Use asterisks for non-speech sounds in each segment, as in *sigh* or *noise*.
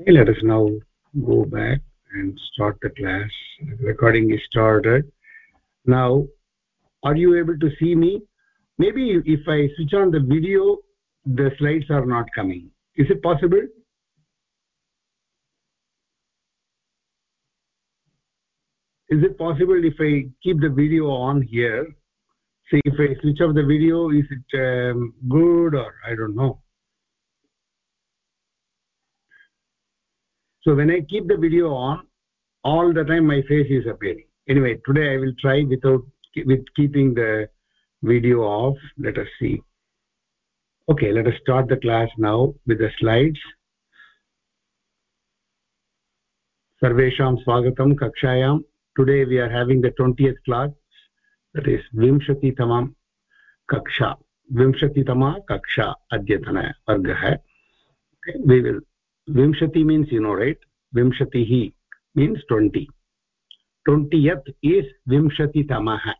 okay, let us now go back and start the class. Recording is started. Now are you able to see me? Maybe if i switch on the video the slides are not coming. Is it possible? Is it possible if i keep the video on here? See if i switch off the video is it um, good or i don't know so when i keep the video on all the time my face is appearing. Anyway today i will try without with keeping the video off. Let us see. Okay let us start the class now with the slides. Sarvesham swagatam kakshayam. Today we are having the 20th class. That is vimshati tamam kaksha. Vimshati tama kaksha adyatana vargah we will vimshati means you know right vimshatihi means 20 20th is vimshatitamah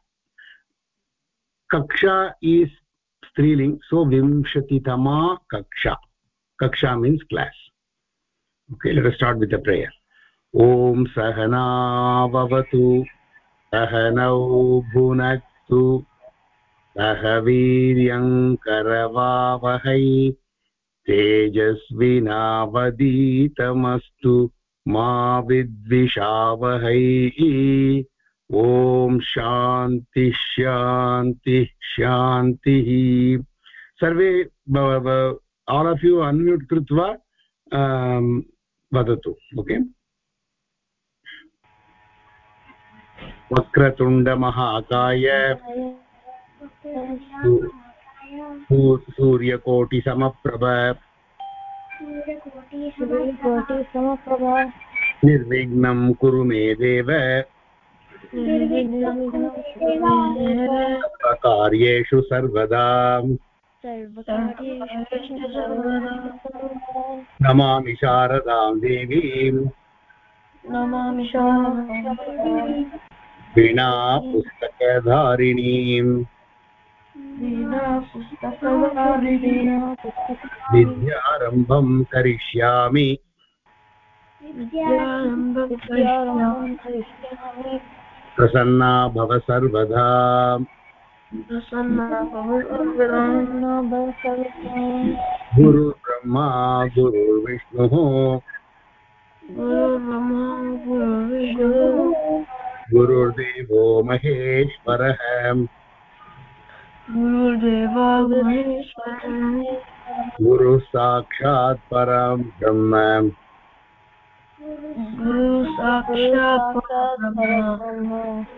kaksha is striling so vimshatitama kaksha kaksha means class okay let us start with the prayer ॐ सहनावतु सहनौ भुनक्तु सह वीर्यङ्करवावहै तेजस्विनावदीतमस्तु मा विद्विषावहै। ॐ शान्तिः शान्तिः शान्तिः। सर्वे आल् आफ् यू अन्म्यूट् कृत्वा वदतु, ओके? वक्रतुण्डमहाकाय। सूर्यकोटिसमप्रभ निर्विघ्नं कुरु मे देव। कार्येषु सर्वदा। नमामि शारदां देवीम् नमामि वीणा पुस्तकधारिणीम्। विद्यारम्भं करिष्यामि। प्रसन्ना भव सर्वदा। गुरुर्ब्रह्मा गुरुर्विष्णुः। गुरुर्देवो महेश्वरः। गुरुः साक्षात् परं ब्रह्म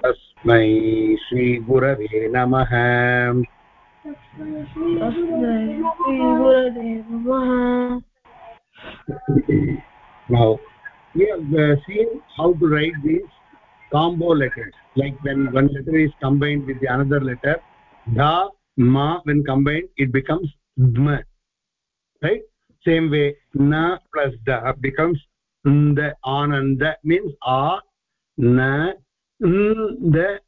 तस्मै श्रीगुरवे नमः now we have uh, seen how to write these combo letters like when one letter is combined with the another letter dha ma when combined it becomes dma right? Same way na plus da becomes nda ananda means a na nda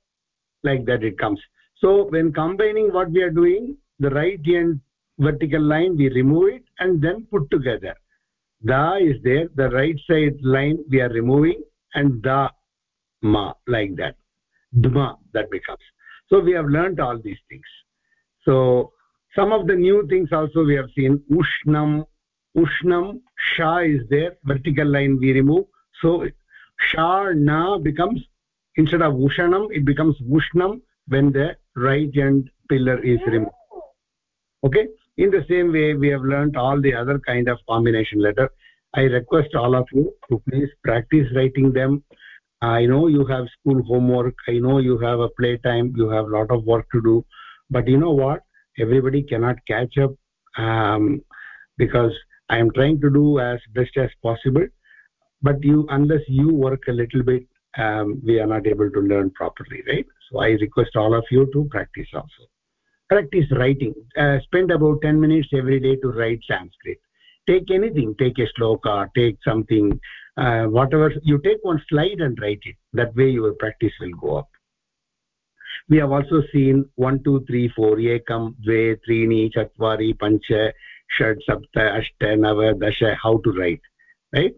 like that it comes. So when combining what we are doing the right hand vertical line we remove it and then put together. Da is there the right side line we are removing and da ma like that. Dma that becomes so we have learned all these things. So some of the new things also we have seen. Ushnam ushnam sha is there vertical line we remove. So sha na becomes instead of ushanam it becomes ushnam when the right hand pillar is oh. removed. Okay? In the same way we have learned all the other kind of combination letter. I request all of you to please practice writing them i know you have school homework i know you have a play time you have a lot of work to do but you know what? Everybody cannot catch up um, because i am trying to do as best as possible but you unless you work a little bit um, we are not able to learn properly right? So i request all of you to practice also. Practice writing. Uh, spend about 10 minutes every day to write sanskrit. Take anything. Take a sloka take something uh, whatever you take one slide and write it that way your practice will go up we have also seen 1 2 3 4 ekam dve त्रीणि चत्वारि पञ्च षट् सप्त अष्ट नव दश how to write right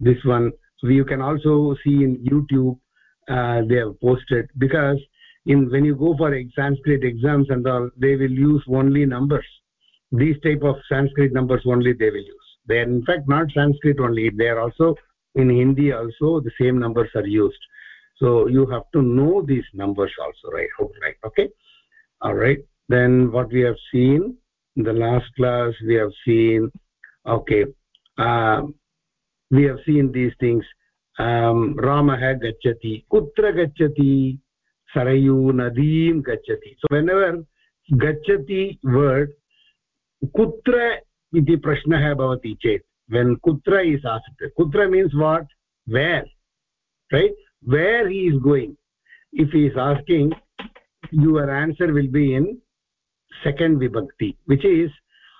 this one so you can also see in youtube uh, they have posted because in when you go for sanskrit exams and all they will use only numbers these type of sanskrit numbers only they will use they are in fact not sanskrit only they are also in hindi also the same numbers are used. So you have to know these numbers also right okay? All right then what we have seen in the last class we have seen okay uh, we have seen these things um, ramah gachati kutra gachati sarayu nadim gachati so whenever gachati word kutra iti prashnah bhavati chet when kutra is asked kutra means what where right where he is going if he is asking your answer will be in second vibhakti which is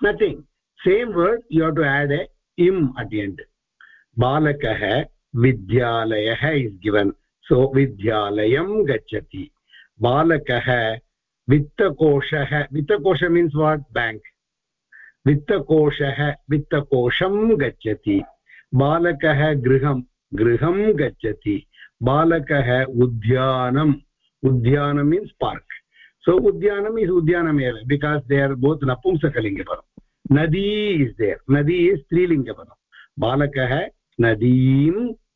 nothing same word you have to add a im at the end balakah vidyalayah is given so vidyalayam gachati balakah vittakoshah vittakosha means what bank वित्तकोशः वित्तकोशं गच्छति। बालकः गृहं गृहं गच्छति। बालकः उद्यानम्। उद्यानं means park सो उद्यानम् is उद्यानम् एव बिकास् दे आर् बोत् नपुंसकलिङ्गपदं नदी इस् देर् नदी इस् स्त्रीलिङ्गपदं बालकः नदी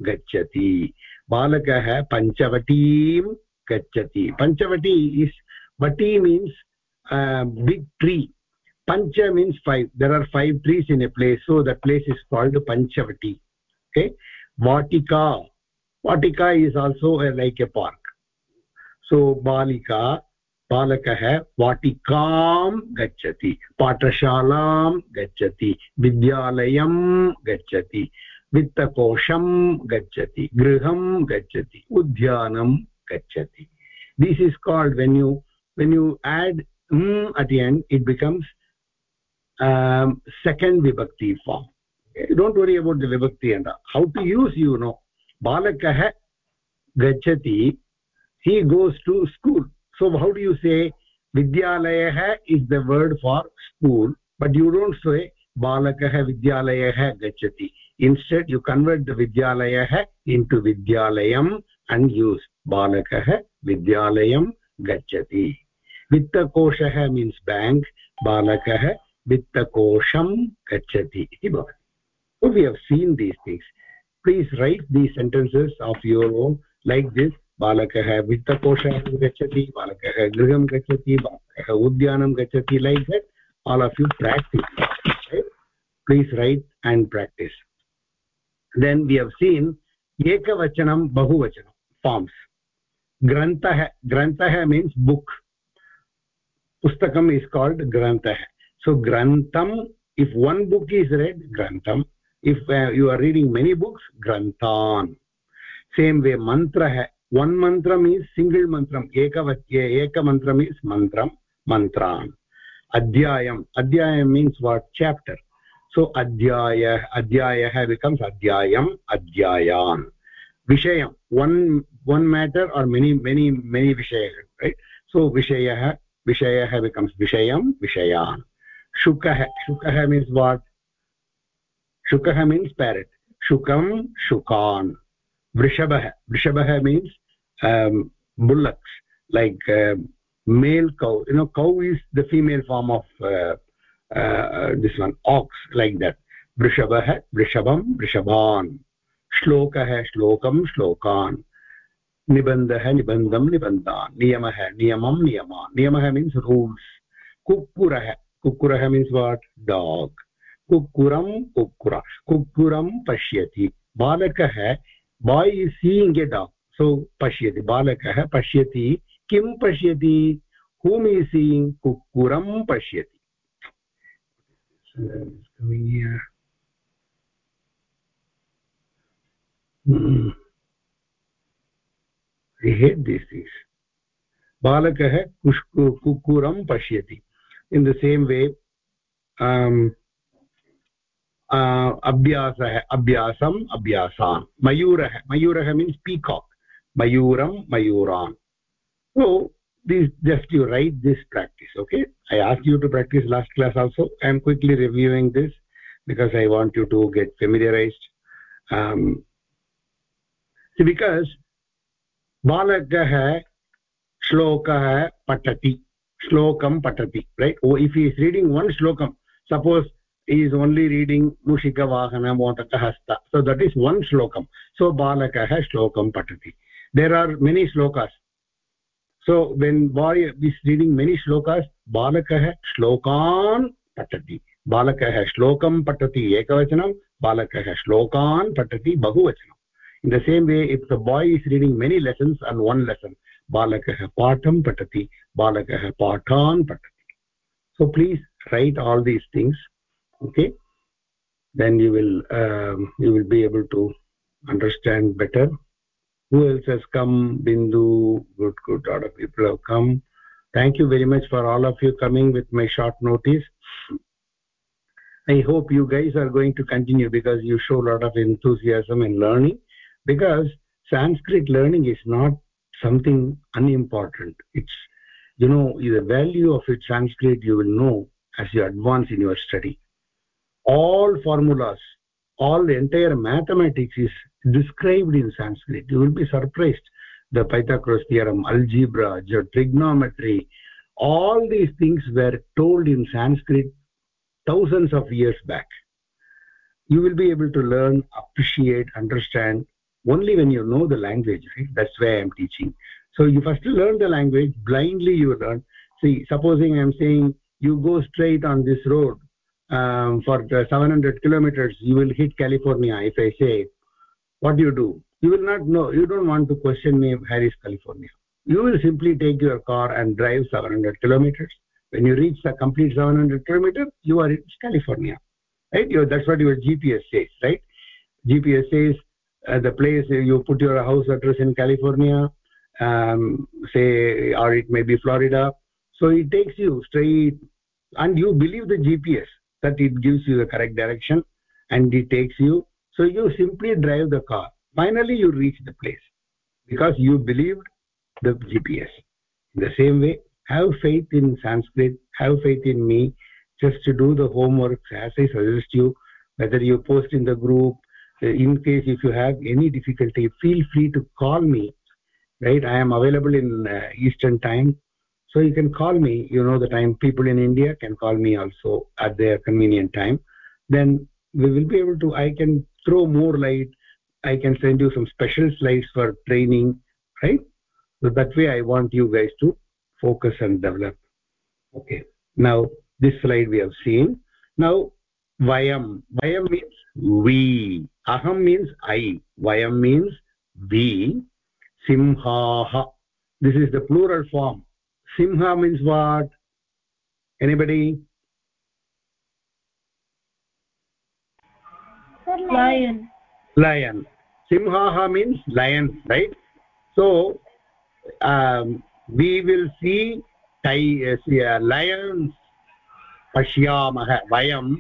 गच्छति। बालकः पञ्चवटीं गच्छति। Panchavati is Vati means big tree pancha means five there are five trees in a place so that place is called panchavati okay vatika vatika is also a, like a park so balika बालकः वाटिकां गच्छति पाठशालां गच्छति विद्यालयं गच्छति वित्तकोशं गच्छति गृहं गच्छति उद्यानं गच्छति this is called when you when you add mm at the end it becomes um, second vibhakti form okay? don't worry about the vibhakti and how to use you know balakah gachati he goes to school so how do you say vidyalayah is the word for school but you don't say balakah vidyalayah gachati instead you convert the vidyalayah into vidyalayam and use balakah vidyalayam gachati vittakoshah means bank balakah वित्तकोशं गच्छति इति भवति। So we have seen these things please write these sentences of your own like this बालकः वित्तकोशः गच्छति, बालकः गृहं गच्छति, बालकः उद्यानं गच्छति like that all of you practice please write and practice then we have seen एकवचनं बहुवचनं फार्म्स् ग्रन्थः ग्रन्थः मीन्स् बुक् पुस्तकम् इस् काल्ड् ग्रन्थः so grantam if one book is read grantam if uh, you are reading many books grantan same way mantra hai one mantram is single mantram ekavacya eka mantram is mantram mantran adhyayam adhyayam means what chapter so adhyaya adhyayah becomes adhyayam adhyayan vishayam one one matter or many many many vishayah right so vishayah vishayah becomes vishayam vishayan shukah means parrot shukam shukan vrishabah vrishabah means um, bullocks like uh, male cow you know cow is the female form of uh, uh, this one ox like that vrishabah vrishabam vrishaban श्लोकः श्लोकं श्लोकान् निबन्धः निबन्धं निबन्धान् नियमः नियमं नियमान् नियमः means rules कुक्कुरः कुक्कुरः means what dog कुक्कुरं कुक्कुर। कुक्कुरं पश्यति। बालकः boy is seeing a dog so पश्यति। बालकः पश्यति। किं पश्यति? हूम् इस् सीयिङ्ग् कुक्कुरं पश्यति। Hmm. things. balakah kukuram pashyati in the same way um uh, abhyasah abhyasam abhyasan mayurah mayurah means peacock. Mayuram mayuran so please just you write this practice okay? I asked you to practice last class also. I am quickly reviewing this because i want you to get familiarized. Um, because balakah shlokah patati shlokam patati right oh if he is reading one shlokam suppose he is only reading mushika vahana motaka hasta so that is one shlokam so balakah shlokam patati there are many shlokas so when boy is reading many shlokas balakah shlokan patati balakah shlokam patati ekavachanam balakah shlokan patati bahuvachanam in the same way if the boy is reading many lessons and one lesson balakah patam patati balakah patati so please write all these things okay? Then you will um, you will be able to understand better. Who else has come? Bindu good good lot of people have come. Thank you very much for all of you coming with my short notice. I hope you guys are going to continue because you show a lot of enthusiasm in learning because sanskrit learning is not something unimportant. It's you know the value of it sanskrit you will know as you advance in your study. All formulas all the entire mathematics is described in sanskrit. You will be surprised. The pythagoras theorem algebra trigonometry all these things were told in sanskrit thousands of years back. You will be able to learn appreciate understand only when you know the language right? That's why i am teaching. So you first learn the language blindly you learn. See supposing i am saying you go straight on this road um, for 700 kilometers you will hit california if i say what do you do? You will not know. You don't want to question me where is california? You will simply take your car and drive 700 kilometers. When you reach the complete 700 kilometers you are in california right? You, that's what your gps says right? Gps says uh, the place you put your house address in california um, say or it may be florida. So it takes you straight and you believe the gps that it gives you the correct direction and it takes you. So you simply drive the car. Finally you reach the place because you believed the gps in the same way have faith in sanskrit have faith in me just to do the homework as i suggest you whether you post in the group in case if you have any difficulty feel free to call me right? I am available in uh, eastern time. So you can call me. You know the time. People in india can call me also at their convenient time. Then we will be able to i can throw more light. I can send you some special slides for training right? So that way i want you guys to focus and develop. Okay. Now this slide we have seen. Now vayam vayam means we. Aham means i. Vayam means we. Simhaha. This is the plural form. Simha means what? Anybody? Lion. Lion. Simhaha means lion right? So um, we will see uh, uh, lions. Pashyamah vayam.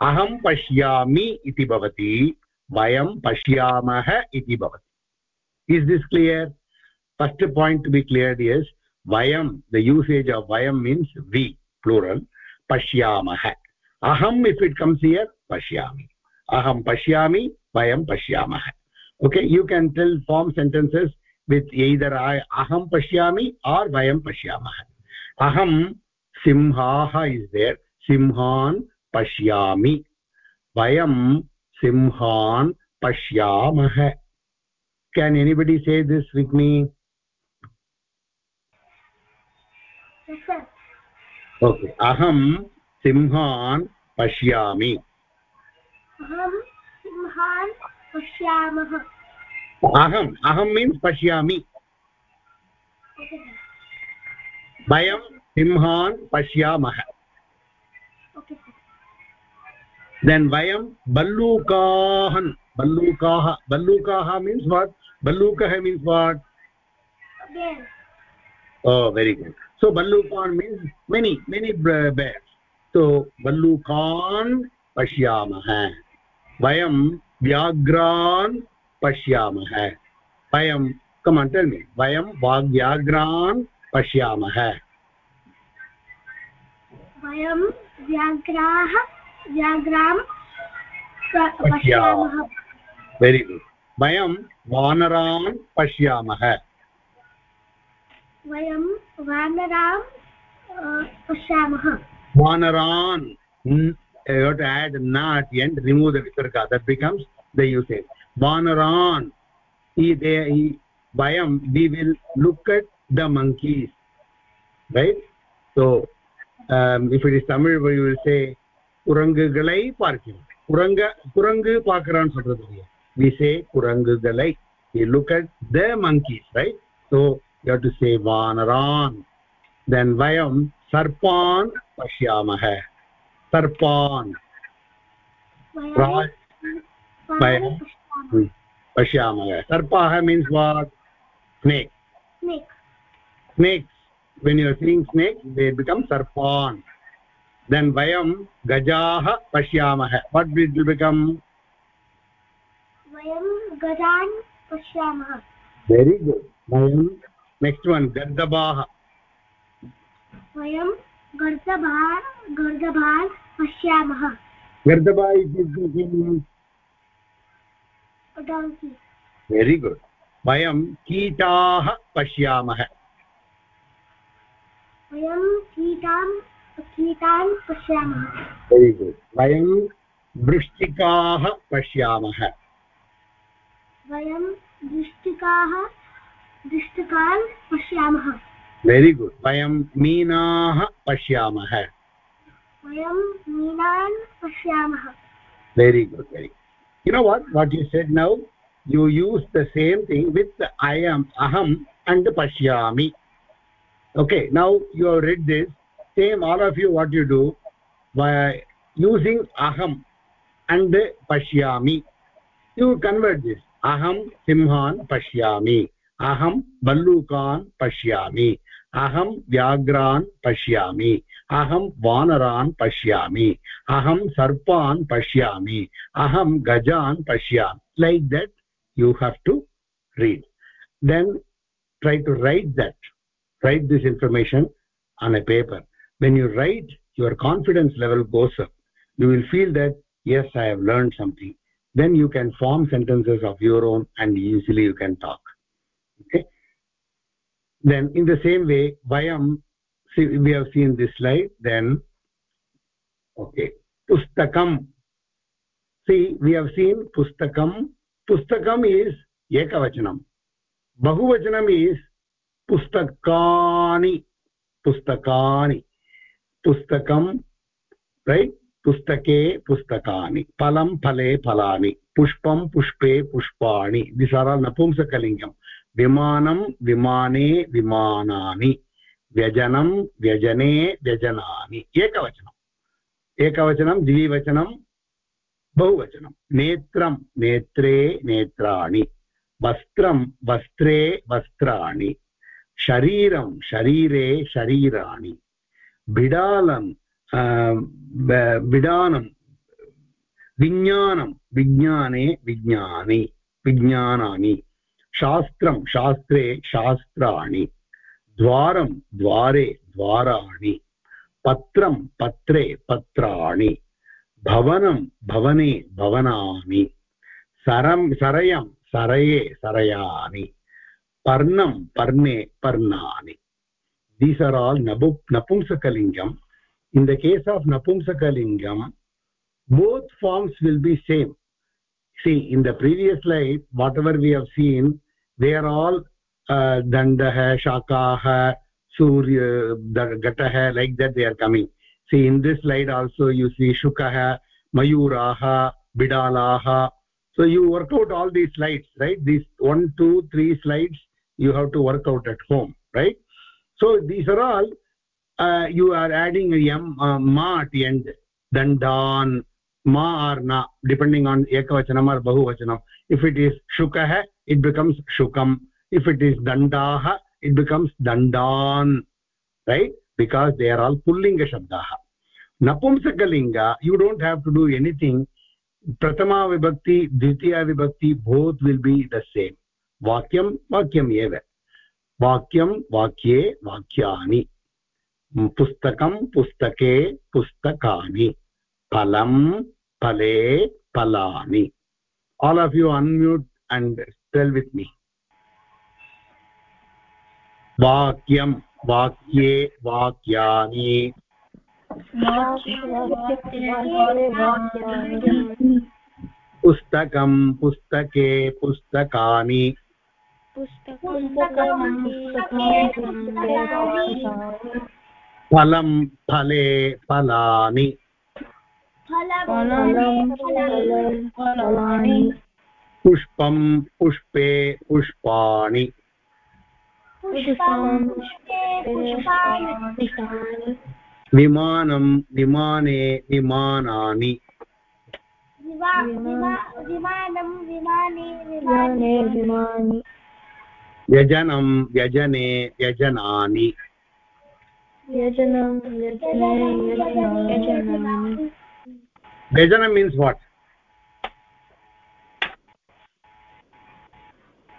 अहं पश्यामि इति भवति, वयं पश्यामः इति भवति। Is this clear first point be cleared is वयं the usage of वयं मीन्स् वि प्लूरल् पश्यामः। अहम् इफ् इट् कम्स् इयर् पश्यामि। अहं पश्यामि, वयं पश्यामः। Okay you can tell form sentences with either अहं पश्यामि आर् वयं पश्यामः। अहं, सिंहाः इस् देर् सिंहान् पश्यामि। वयं सिंहान् पश्यामः। केन् एनिबडि से दिस् विग्नि ओके अहं सिंहान् पश्यामि। अहम् अहं मीन्स् पश्यामि। वयं सिंहान् पश्यामः. देन् वयं बल्लूकाहन् बल्लूकाः बल्लूकाः means what बल्लूकः means what oh very good so बल्लूकान् means many many bear so बल्लूकान् पश्यामः वयं व्याघ्रान् पश्यामः वयं कमाण्टल् मे वयं व्याघ्रान् पश्यामः वेरी गुड वेरि गुड् वयं वानरान् पश्यामः। वयं वानरां द वितर्का दट् बिकम्स् द यूसेज् वानरान् वयं we will so if it is say குரங்குகளை பார்க்கிறோம் குரங்க குரங்கு பார்க்கிறான்னு சொல்றது இல்லையா we குரங்குகளை we look at the monkeys right so you have to say vanaran then vayam sarpan pashyamah sarpan raj vayam pashyamah sarpah means what snake snake snakes when you are seeing snakes they become sarpan then vayam gajaah pashyamah what will become वयं गजान् पश्यामः very good vayam next one gardabah वयं गर्दभान् गर्दभान् पश्यामः gardaba is means donkey very good vayam कीटाः पश्यामः वयं कीटां कीटान् पश्यामः very good vayam वृश्चिकाः पश्यामः वयं दृष्टिकाः दृष्टिकान् पश्यामः very good vayam मीनाः पश्यामः वयं मीनान् पश्यामः good very good. you know what what you said now you use the same thing with i am aham and pashyami okay now you have read this same all of you what you do by using aham and pashyami. You convert this. Aham simhan pashyami. Aham ballukan pashyami. Aham vyagran pashyami. Aham vanaran pashyami. Aham sarpan pashyami. Aham gajan pashyami. Like that you have to read. Then try to write that. Write this information on a paper when you write your confidence level goes up. You will feel that yes i have learned something. Then you can form sentences of your own and easily you can talk. Okay? Then in the same way vayam see we have seen this slide then okay pustakam. See we have seen pustakam. Pustakam is ekavachanam. Bahuvachanam is pustakani. Pustakani pustakam right? पुस्तके, पुस्तकानि, फलं फले फलानि, पुष्पं पुष्पे पुष्पाणि this are all नपुंसकलिङ्गं, विमानं, विमाने, विमानानि, व्यजनं, व्यजने, व्यजनानि एकवचनम् एकवचनं, द्विवचनं, बहुवचनं, नेत्रं, नेत्रे, नेत्राणि, वस्त्रं, वस्त्रे, वस्त्राणि, शरीरं, शरीरे, शरीराणि बिडालं बिडानं विज्ञानं विज्ञाने विज्ञानि विज्ञानानि शास्त्रं शास्त्रे शास्त्राणि द्वारं द्वारे द्वाराणि पत्रं पत्रे पत्राणि भवनं भवने भवनानि सरं सरयं सरये सरयानि पर्णं पर्णे पर्णानि these are all nabu napumsakalingam. In the case of napumsakalingam both forms will be same. See in the previous slide whatever we have seen they are all uh, dandaha shakaha surya gataha like that they are coming. See in this slide also you see shukaha mayuraha bidalaha. So you work out all these slides right? These one two three slides you have to work out at home right? So these are all uh, you are adding a m uh, ma at the end dandan ma or na depending on ekavachanam or bahuvachanam if it is shukah it becomes shukam if it is dandah it becomes dandan right because they are all pullinga shabdah napumsakalinga you don't have to do anything prathama vibhakti dvitiya vibhakti both will be the same vakyam vakyam eva वाक्यं वाक्ये वाक्यानि। पुस्तकं पुस्तके पुस्तकानि। फलं फले फलानि। All of you unmute and tell with me वाक्यं वाक्ये वाक्यानि। पुस्तकं पुस्तके पुस्तकानि। फलं फले फलानि। पुष्पं पुष्पे पुष्पाणि। विमानं विमाने विमानानि। विमानं विमाने विमानि। व्यजनं व्यजने व्यजनानि। व्यजनं मीन्स् वाट्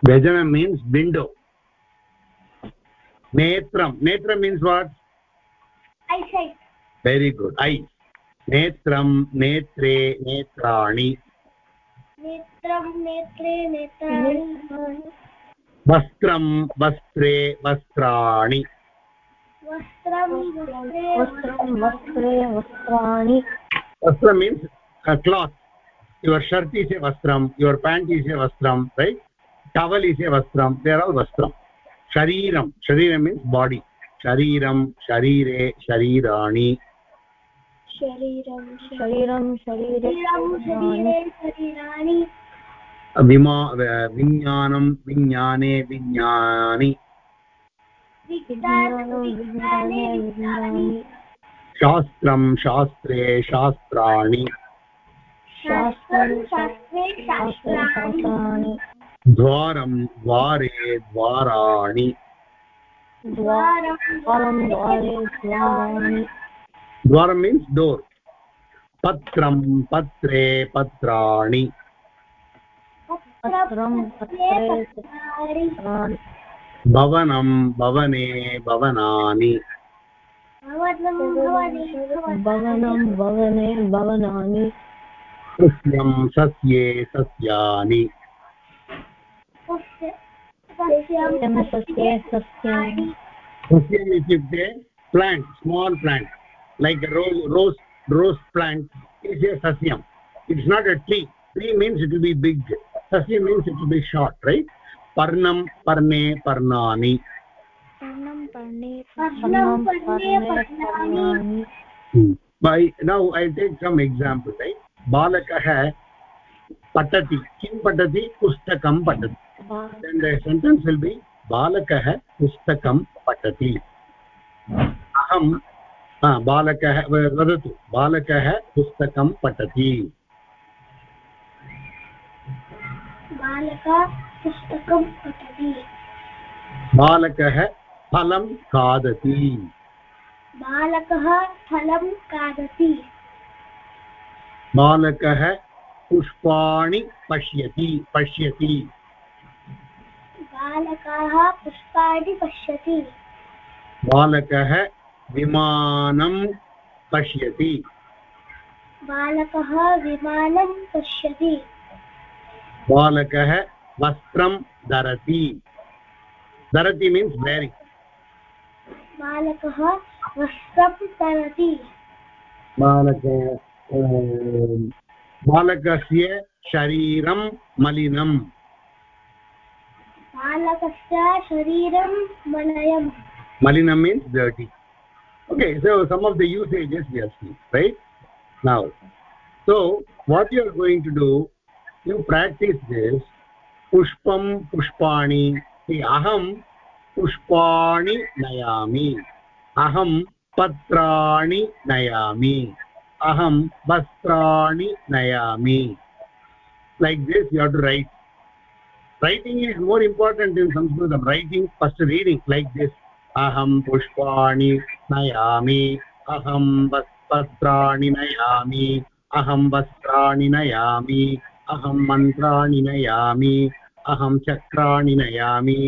व्यजनं मीन्स् विण्डो नेत्रं। नेत्रं means what eyesight very good eye नेत्रं नेत्रे नेत्राणि। नेत्रं नेत्रे नेत्राणि। वस्त्रं वस्त्रे वस्त्राणि। वस्त्रं means cloth your shirt is a वस्त्रं युवर् पेण्ट् इस् ए वस्त्रं रैट् टवल् इस् ए वस्त्रं देर् आल् वस्त्रं. शरीरं शरीरं मीन्स् बाडि शरीरं शरीरे शरीराणि। शरीरं शरीरं शरीरे विमा विज्ञानं विज्ञाने विज्ञानि। शास्त्रं शास्त्रे शास्त्राणि। द्वारं द्वारे द्वाराणि। द्वारं मीन्स् डोर् पत्रं पत्रे पत्राणि। पत्रं भवनं भवने भवनानि। भवनं भवने भवनं भवने भवनानि। सस्यं सस्ये सस्यानि। सस्यं सस्ये सस्यानि। सस्यम् इत्युक्ते plant small plant like rose rose rose plant is a सस्यम् it's not a tree. Tree means it will be big. पर्णं पर्णे पर्णानि पर्णं पर्णे पर्णं पर्णे पर्णे पर्णानि पर्णानि by now i take some example right balakah patati kim patati pustakam patati then the sentence will be balakah pustakam patati aham ha balakah vadatu balakah pustakam patati बालकः पुस्तकं पठति। balakah phalam khadati बालकः फलं खादति। बालकः पुष्पाणि पश्यति पश्यति। बालकाः पुष्पाणि पश्यति। बालकः विमानं पश्यति। बालकः विमानं पश्यति। बालकः वस्त्रं धरती। धरति मीन्स् वेरि बालकः वस्त्रं धरति। बालक बालकस्य शरीरं मलिनम्। बालकस्य शरीरं okay so some of the usages yes right now so what you are going to do you practice this pushpam pushpani see aham pushpani nayami aham patrani nayami aham vastrani nayami like this you have to write writing is more important in sanskritam writing first reading like this aham pushpani nayami aham patrani nayami aham vastrani nayami aham mantrani nayami aham chakrani nayami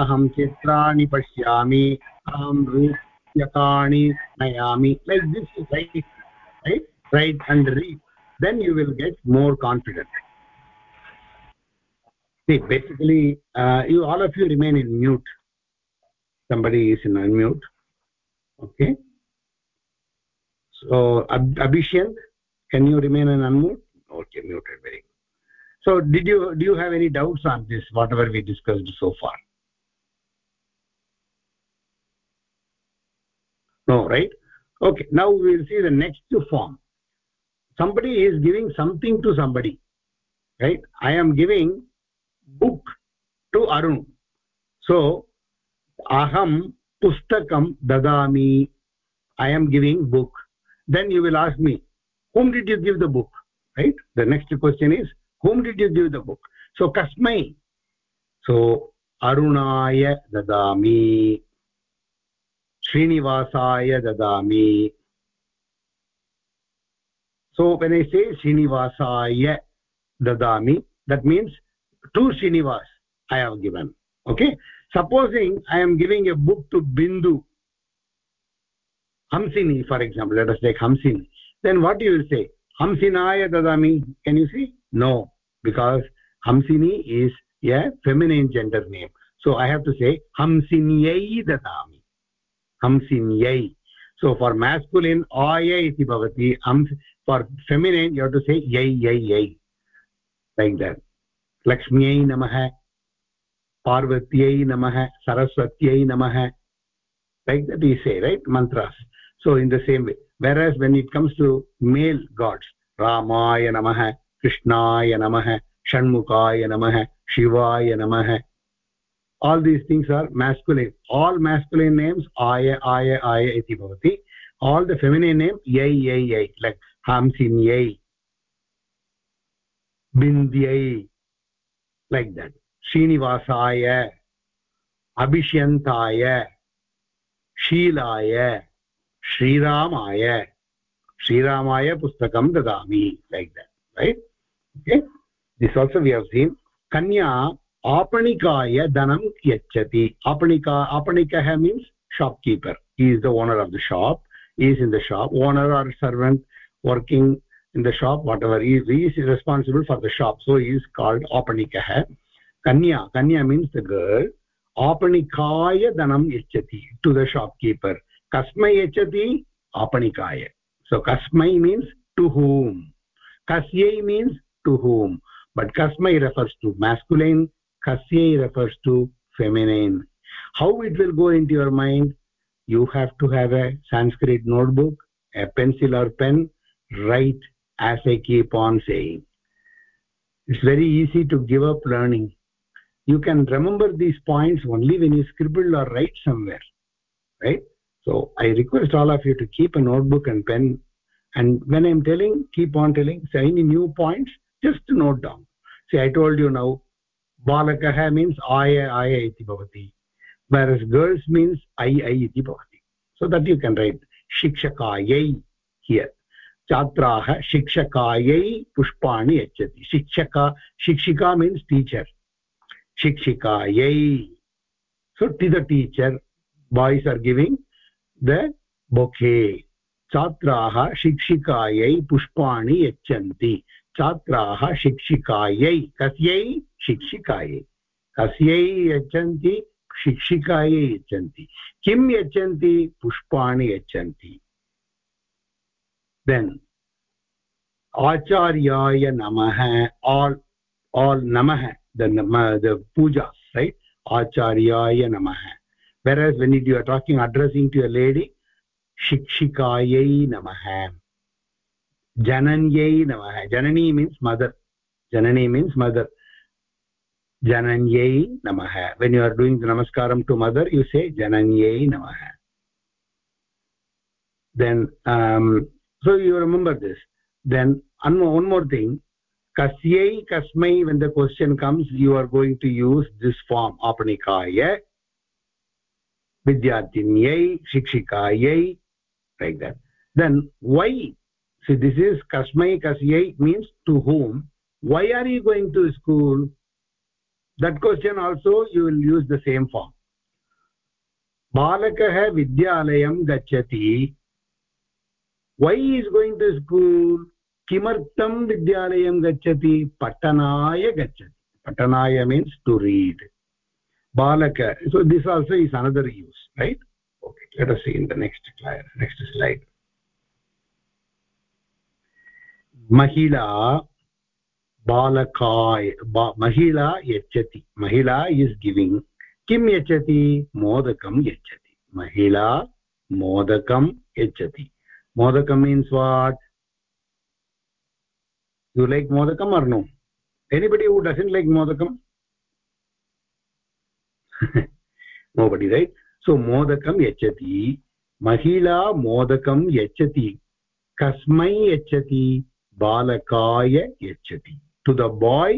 aham chitrani pashyami aham rutyakani nayami like this you write right write and read then you will get more confident see basically uh, you all of you remain in mute somebody is in unmute okay so Ab abhishek can you remain in unmute okay muted very so did you do you have any doubts on this whatever we discussed so far? No right? Okay now we will see the next form. Somebody is giving something to somebody right? I am giving book to arun. So aham pustakam dadami i am giving book. Then you will ask me whom did you give the book right? The next question is whom did you give the book? So kasmai. So arunaya dadami. Srinivasaya dadami. So when i say srinivasaya dadami that means to srinivas i have given. Okay? Supposing i am giving a book to bindu hamsini for example let us take hamsini. Then what you will say? Hamsinaya dadami can you see no because hamsini is a feminine gender name. So i have to say hamsinyai dadami hamsinyai so for masculine aya iti bhavati hams for feminine you have to say yai yai yai like that. Lakshmyai namah parvatyai namah saraswatyai namah like that we say right? Mantras. So in the same way. Whereas when it comes to male gods ramaya namah krishnaya namah shanmukaya namah shivaya namah all these things are masculine all masculine names aya aya aya iti bhavati all the feminine name yai yai yai like hamsinyai bindyai like that srinivasaya abhishyantaya शीलाय श्रीरामाय श्रीरामाय पुस्तकं ददामि like that right okay this also we have seen kanya आपणिकाय धनं यच्छति आपणिका आपणिकः means shopkeeper he is the owner of the shop he is in the shop owner or servant working in the shop whatever he is, he is responsible for the shop so he is called apanikah kanya kanya means the girl apanikaya dhanam yachati to the shopkeeper kasmai yachati apanikaya so kasmai means to whom kasyai means to whom but kasmai refers to masculine kasyai refers to feminine. How it will go into your mind? You have to have a sanskrit notebook a pencil or pen write as i keep on saying. It's very easy to give up learning. You can remember these points only when you scribble or write somewhere right? So i request all of you to keep a notebook and pen. And when i'm telling keep on telling say any new points just note down see i told you now balakah means aya aya iti bhavati whereas girls means ai ai iti bhavati so that you can write shikshakayai here छात्राः शिक्षकायै पुष्पाणि यच्छति शिक्षका शिक्षिका means teacher shikshikayai so to the teacher boys are giving the bouquet छात्राः शिक्षिकायै पुष्पाणि यच्छन्ति छात्राः शिक्षिकायै, कस्यै शिक्षिकायै, कस्यै यच्छन्ति, शिक्षिकायै यच्छन्ति। किं यच्छन्ति? पुष्पाणि यच्छन्ति। देन् आचार्याय नमः आल् आल् नमः नम द पूजा रैट् आचार्याय नमः। Whereas when it you are talking addressing to a lady शिक्षिकायै नमः। जनन्यै नमः। जननी मीन्स् मदर् जननी मीन्स् मदर् जनन्यै नमः। वेन् यु आर् डूङ्ग् नमस्कारं टु मदर् यु से जनन्यै नमः. Then so you remember this then and one more thing कस्यै कस्मै when the question comes you are going to use this form आपणिकाय विद्यार्थिन्यै शिक्षिकायै like then why see this is kasmai kasyai means to whom why are you going to school that question also you will use the same form balakah vidyalayam gacchati why he is going to school किमर्थं विद्यालयं गच्छति पठनाय गच्छति patanaya means to read balaka so this also is another use right okay let us see in the next slide next mahila balakay ba, mahila yachati mahila is giving kim yachati modakam yachati mahila modakam yachati modakam means what you like modakam or no anybody who doesn't like modakam nobody right so modakam yachati mahila modakam yachati kasmai yachati balakaya yachati to the boy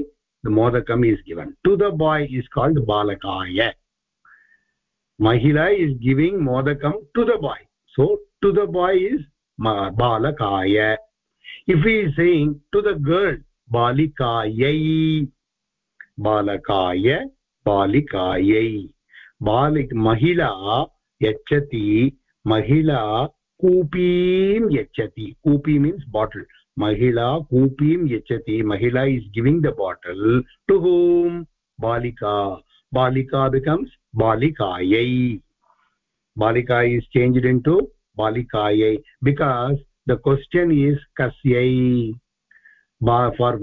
the modakam is given to the boy is called balakaya mahila is giving modakam to the boy so to the boy is balakaya if he is saying to the girl balikayai balakaya balikayai balik mahila yachati mahila kupim yachati kupi means bottle mahila kupim yachati mahila is giving the bottle to whom balika balika becomes balikayai balika is changed into balikayai because the question is kasyai for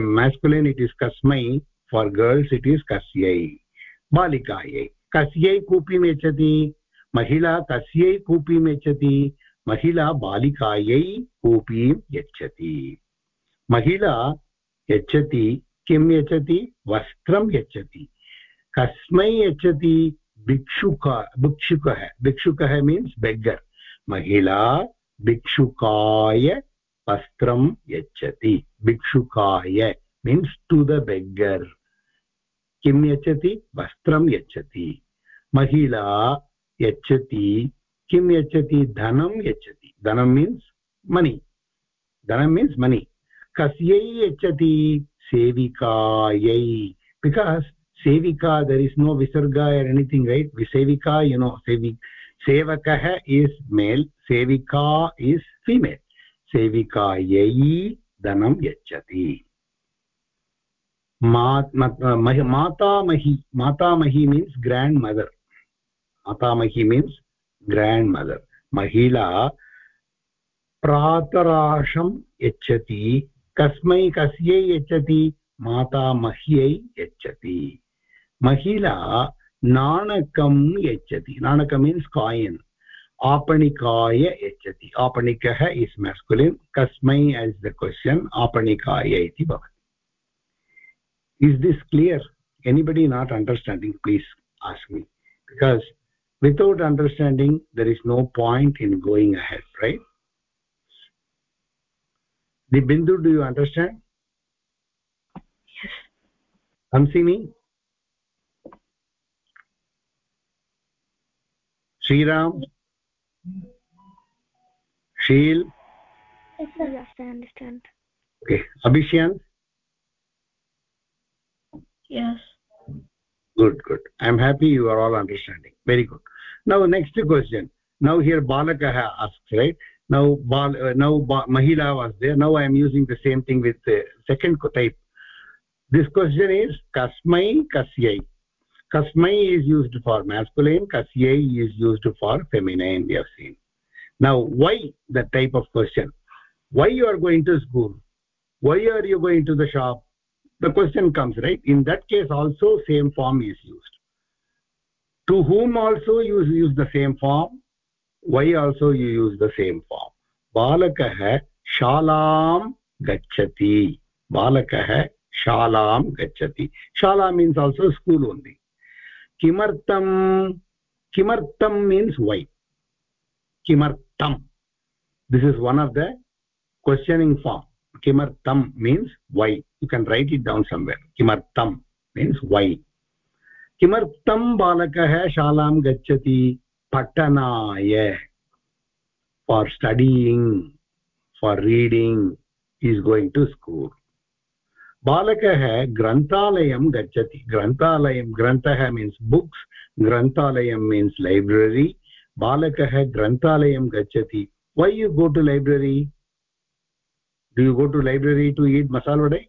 masculine it is kasmai for girls it is kasyai balikayai kasyai kupim yachati महिला कस्यै कूपीं यच्छति महिला बालिकायै कूपीं यच्छति। महिला यच्छति, किं यच्छति? वस्त्रं यच्छति। कस्मै यच्छति भिक्षुक, भिक्षुकः। भिक्षुकः मीन्स् बेग्गर् महिला भिक्षुकाय वस्त्रं यच्छति। भिक्षुकाय मीन्स् टु द बेग्गर् किं यच्छति? वस्त्रं यच्छति। महिला यच्छति किं यच्छति? धनं यच्छति। धनं मीन्स् मनी धनं मीन्स् मनी कस्यै यच्छति? सेविकायै. बिकास् सेविका there is no visarga or anything right सेविका यु नो सेवि सेवकः इस् मेल् सेविका इस् फिमेल् सेविकायै धनं यच्छति। मा मातामही मातामही मीन्स् ग्राण्ड् मदर् मातामही मीन्स् grandmother. महिला प्रातराशं यच्छति कस्मै कस्यै यच्छति मातामह्यै यच्छति महिला नाणकं यच्छति नाणक मीन्स् कायन् आपणिकाय यच्छति आपणिकः इस् मेस्कुलिन् कस्मै एस् द क्वशन् आपणिकाय इति भवति is this clear anybody not understanding please ask me because without understanding there is no point in going ahead right? The bindu do you understand? Yes. Hamsini? Shriram sheel? Yes sir. Yes i understand. Okay. Abhishyan yes good good. I'm happy you are all understanding. Very good. Now next question. Now here balakah asks right? Now bal uh, now ba mahila was there. Now i am using the same thing with the second type. This question is kasmai kasyai. Kasmai is used for masculine. Kasyai is used for feminine we have seen. Now why that type of question? Why you are going to school? Why are you going to the shop the question comes right in that case also same form is used to whom also you use the same form why also you use the same form balakah shalam gachati balakah shalam gachati shala means also school only kimartam kimartam means why kimartam this is one of the questioning form kimartam means why you can write it down somewhere kimartam means why किमर्थं बालकः शालां गच्छति पठनाय studying for reading he is going to school बालकः ग्रन्थालयं गच्छति ग्रन्थालयं ग्रन्थः means books ग्रन्थालयं मीन्स् लैब्ररी बालकः ग्रन्थालयं गच्छति why you go to library do you go to library to eat masala vada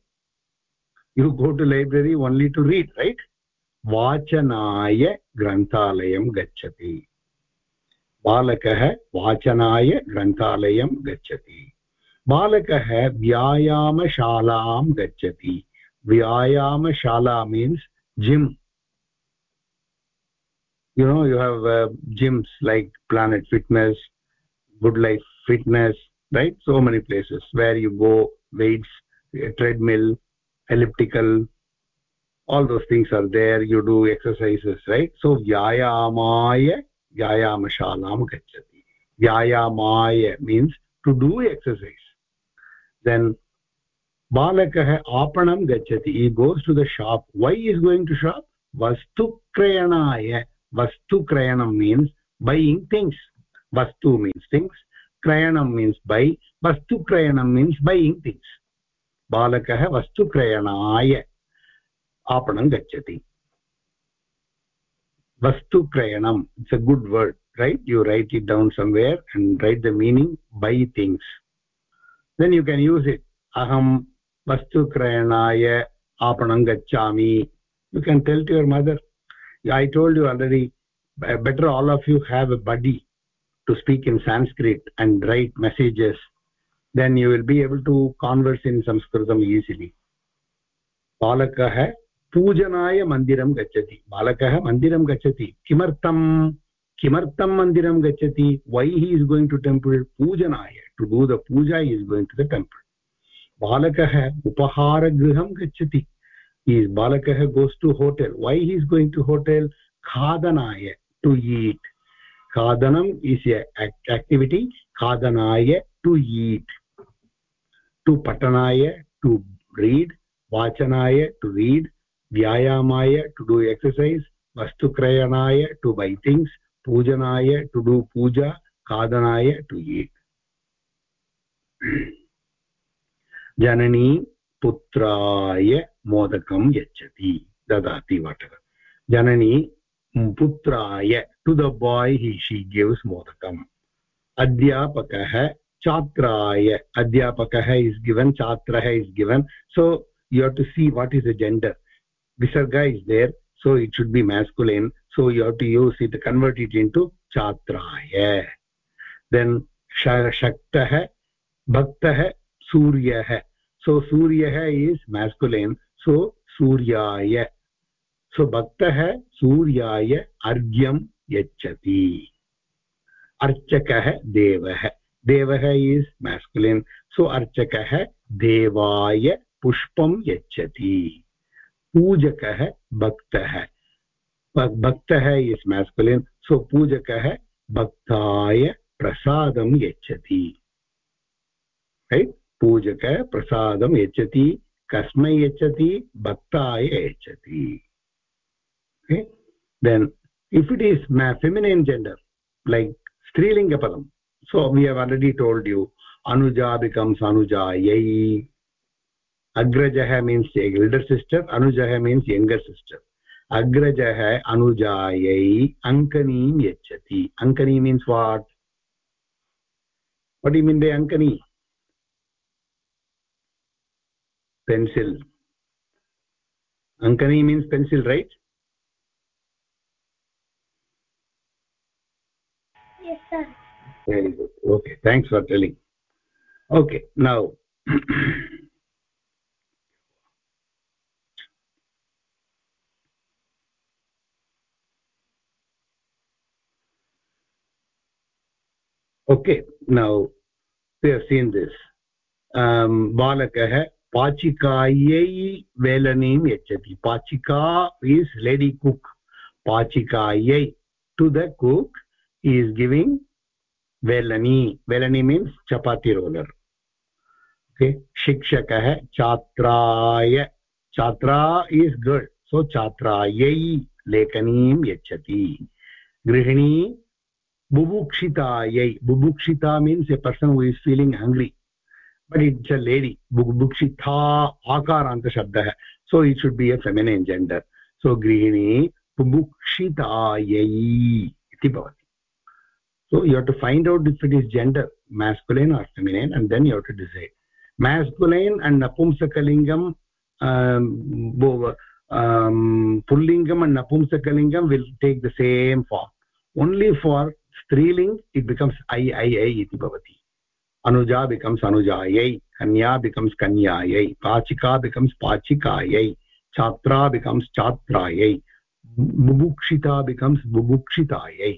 you go to library only to read right वाचनाय ग्रन्थालयं गच्छति बालकः वाचनाय ग्रन्थालयं गच्छति बालकः व्यायामशालां गच्छति व्यायामशाला means gym you know you have uh, gyms like planet fitness good life fitness right so many places where you go weights treadmill elliptical all those things are there you do exercises right so vyayamaya vyayamashalam gachati vyayamaya means to do exercise then balakah aapanam gachati he goes to the shop why is going to shop vastu krayanaya vastu krayanam means buying things vastu means things krayanam means buying things balakah vastu krayanaya aapanam gachati vastu krayanam it's a good word right you write it down somewhere and write the meaning buy things then you can use it aham vastu krayanaya aapanam gachami you can tell to your mother i told you already better all of you have a buddy to speak in sanskrit and write messages, then you will be able to converse in sanskritam easily. balakah पूजनाय मन्दिरं गच्छति। बालकः मन्दिरं गच्छति। किमर्थं? किमर्थं मन्दिरं गच्छति? Why he is going to temple पूजनाय। To do the puja is going to the temple बालकः उपहारगृहं गच्छति। बालकः goes to hotel why he is going to hotel खादनाय। To eat खादनम इस् एक्टिविटि खादनाय टु ईट् टु पठनाय to read वाचनाय to read व्यायामाय to do exercise वस्तुक्रयणाय टु बै थिङ्ग्स् पूजनाय टु डू पूजा खादनाय टु ईट् जननी पुत्राय मोदकं यच्छति ददाति वाटर् जननी पुत्राय to the boy he she gives मोदकम् अध्यापकः छात्राय अध्यापकः इस् गिवन् छात्रः is given so you have to see what is a gender विसर्ग is there so it should be masculine so you have to use it convert it into छात्राय then शक्तः भक्तः सूर्यः सो सूर्यः is masculine सो सूर्याय सो भक्तः सूर्याय अर्घ्यम् यच्छति। अर्चकः देवः। देवः इस् मेस्कुलिन् सो अर्चक देवाय पुष्प यच्छति। पूजकः भक्त। भक्तः इस् मेस्कुलिन् सो पूजक भक्ताय प्रसाद यच्छति। पूजक प्रसाद यच्छति, कस्म यच्छति, भक्ताय यच्छति। Then if it is feminine gender like स्त्रीलिङ्गपदं so we have already told you anuja becomes anujayai agrajah means elder sister anujah means younger sister agrajah anujayai ankanim yachati ankani means what what do you mean by ankani pencil ankani means pencil right very good okay thanks for telling okay now okay now we have seen this um balakah velanim yachati pachika is lady cook pachikayai to the cook he is giving वेलनी वेलनी means chapati roller okay शिक्षकः छात्राय छात्रा is girl सो छात्रायै लेखनीं यच्छति गृहिणी बुभुक्षितायै बुभुक्षिता means a person who is feeling hungry but it's a lady बुभुक्षिता आकारान्तशब्दः so it should be a feminine gender so गृहिणी बुभुक्षितायै इति भवति so you have to find out if it is gender masculine or feminine and then you have to decide masculine and napumsakalingam um, um, pullingam and napumsakalingam will take the same form only for striling it becomes i i i iti bhavati anuja becomes anujayai kanya becomes kanyayai pachika becomes pachikayai chatra becomes chatrayai bubukshita becomes bubukshitayai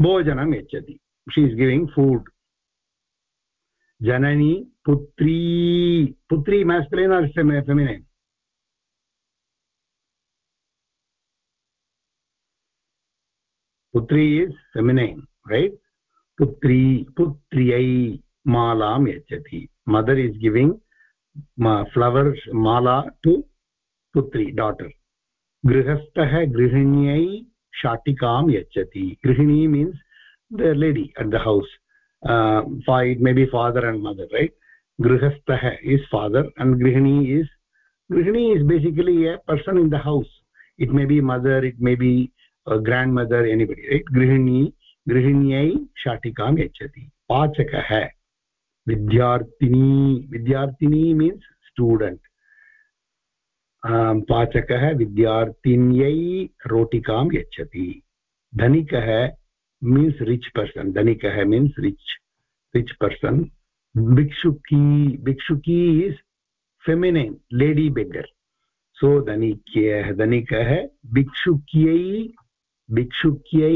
भोजनं यच्छति। She is giving food जननी, पुत्री पुत्री मेस्त्रेन फेमिने पुत्री is feminine right पुत्री, पुत्र्यै मालां यच्छति। मदर् इस् गिविङ्ग् फ्लवर्स् माला टु पुत्री डाटर् गृहस्थः, गृहिण्यै शाटिकां यच्छति। गृहिणी means the lady at the house that may be father and mother right गृहस्थः is father and गृहिणी इस् गृहिणी is basically a person in the house it may be mother it may be grandmother anybody right गृहिणी गृहिण्यै शाटिकां यच्छति पाचकः विद्यार्थिनी विद्यार्थिनी means student पाचकः विद्यार्थिन्यै रोटिकां यच्छति। धनिकः मीन्स् रिच् पर्सन् धनिकः मीन्स् रिच् रिच् पर्सन् भिक्षुकी भिक्षुकी is feminine lady beggar so धनिक्यः, धनिकः भिक्षुक्यै भिक्षुक्यै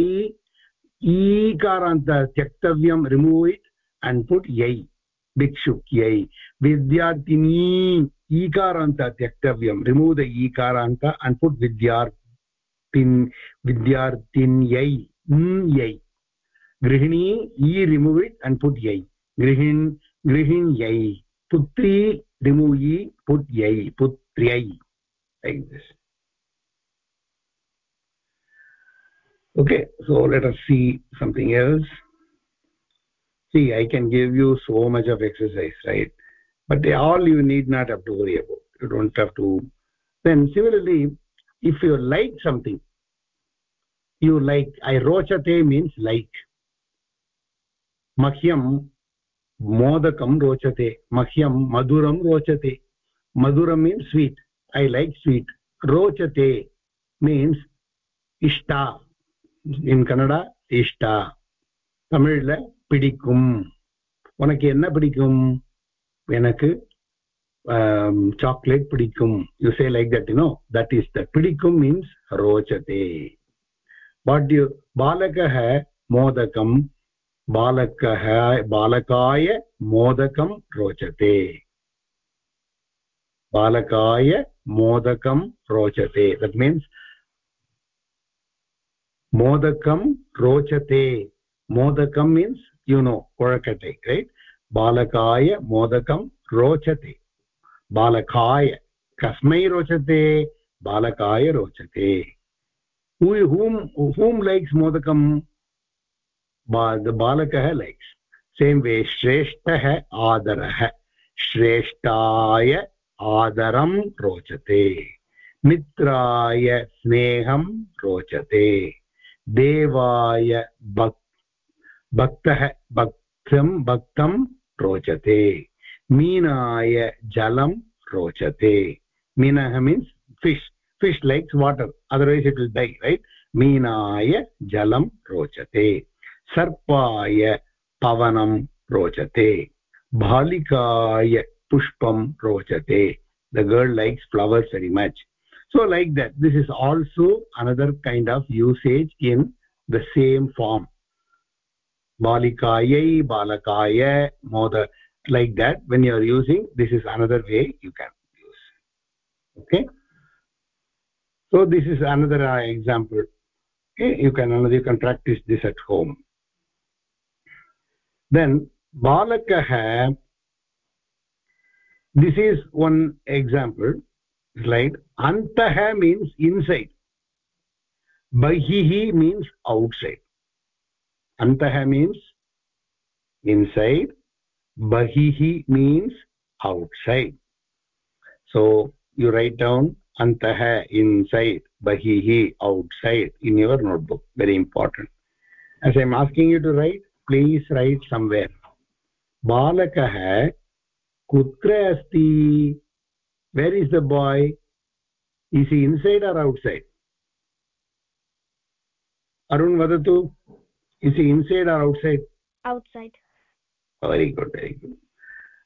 ईकारान्त त्यक्तव्यं रिमूव् इट् अण्ड् पुट् यै भिक्षुक्यै विद्यार्थिनी, ईकारान्त त्यक्तव्यं। रिमूव् द ईकारान्त अण्ड् पुट् विद्यार्थिन्, विद्यार्थिन्यै यै गृहिणी, ई रिमूव् इट् अण्ड् पुट् यै गृहिन् गृहिण्यै। पुत्री रिमूव् ई पुट् यै पुत्र्यै। Okay, so let us see something else. see i can give you so much of exercise right but they all you need not have to worry about you don't have to then similarly if you like something you like i rochate means like मह्यं modakam rochate मह्यं maduram rochate maduram means sweet i like sweet rochate means ishta in kannada ishta tamil la பிடிக்கும் உனக்கு என்ன பிடிக்கும் எனக்கு chocolate பிடிக்கும் you say like that you know that is the பிடிக்கும் means ரோச்சதே what you பாலகः मोदकं बालकः बालकाय मोदकं रोचते बालकाय मोदकं रोचते दट् मीन्स् मोदकं रोचते मोदकं मीन्स् यु नो उळकते रैट् बालकाय मोदकं रोचते बालकाय कस्मै रोचते बालकाय रोचते हूम् हूम् लैक्स् मोदकं बालकः लैक्स् सेम् वे श्रेष्ठः आदरः श्रेष्ठाय आदरं रोचते मित्राय स्नेहं रोचते देवाय भक् भक्तः भक्तं भक्तं रोचते। मीनाय जलं रोचते। मीनः means fish fish likes water otherwise it will die right मीनाय जलं रोचते। सर्पाय पवनं रोचते। बालिकाय पुष्पं रोचते। The girl likes flowers very much so like that this is also another kind of usage in the same form balikayai balakaya moda like that. When you are using this is another way you can use. Okay? So this is another uh, example. Okay? You can another you can practice this at home. Then balakah this is one example slide. Antah means inside. Bahihi means outside antah means inside bahihi means outside. So you write down antah inside bahihi outside in your notebook. Very important. As i am asking you to write please write somewhere. Balakah kutra asti? Where is the boy? Is he inside or outside? Arun vadatu is he inside or outside outside very good very good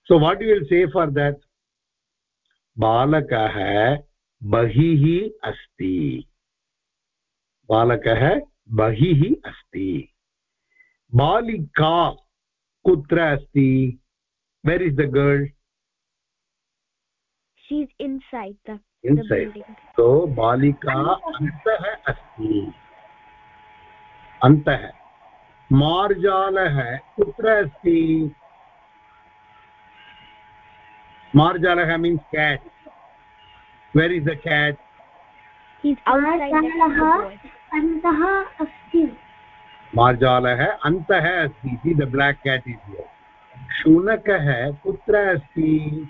so what you will say for that बालकः बहिः अस्ति बालकः बहिः अस्ति बालिका कुत्र अस्ति where is the girl she's inside the, the inside building so बालिका अन्तः अस्ति अन्तः मार्जालः कुत्र अस्ति? मार्जालः means cat where is the cat अन्तः अस्ति। मार्जालः अन्तः अस्ति. इति the black cat is here शुनकः कुत्र अस्ति?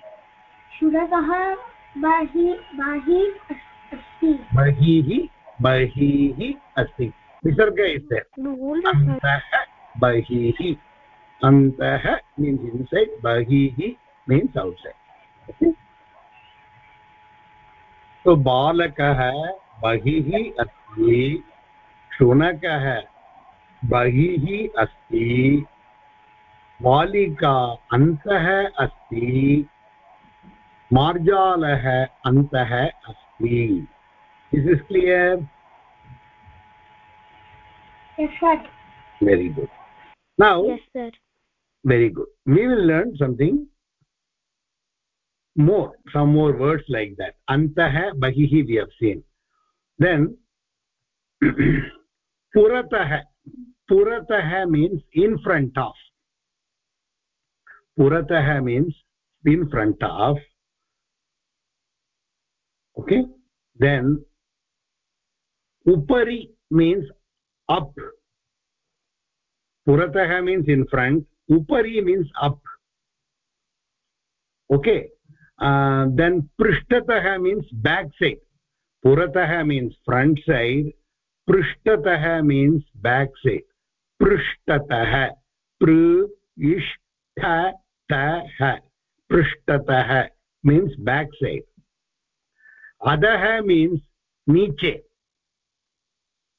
शुनकः बहिः बहिः अस्ति। बहिः बहिः अस्ति। विसर्ग is there no hold on sir. अन्तः बहिः अन्तः मीन्स् मीन्स् औट्सैड् तो बालकः बहिः अस्ति, शुनकः बहिः अस्ति, बालिका अन्तः अस्ति, मार्जालः अन्तः अस्ति is is clear yes sir very good. Now yes sir. very good. We will learn something more some more words like that. Antah bahihi we have seen. Then *clears throat* puratah puratah means in front of. Puratah means in front of. Okay? Then upari means up पुरतः means in front उपरि means up okay then पृष्ठतः means back side पुरतः means front side पृष्ठतः means back side पृष्ठतः पृ इष्ठतः पृष्ठतः means back side अधः मीन्स् नीचे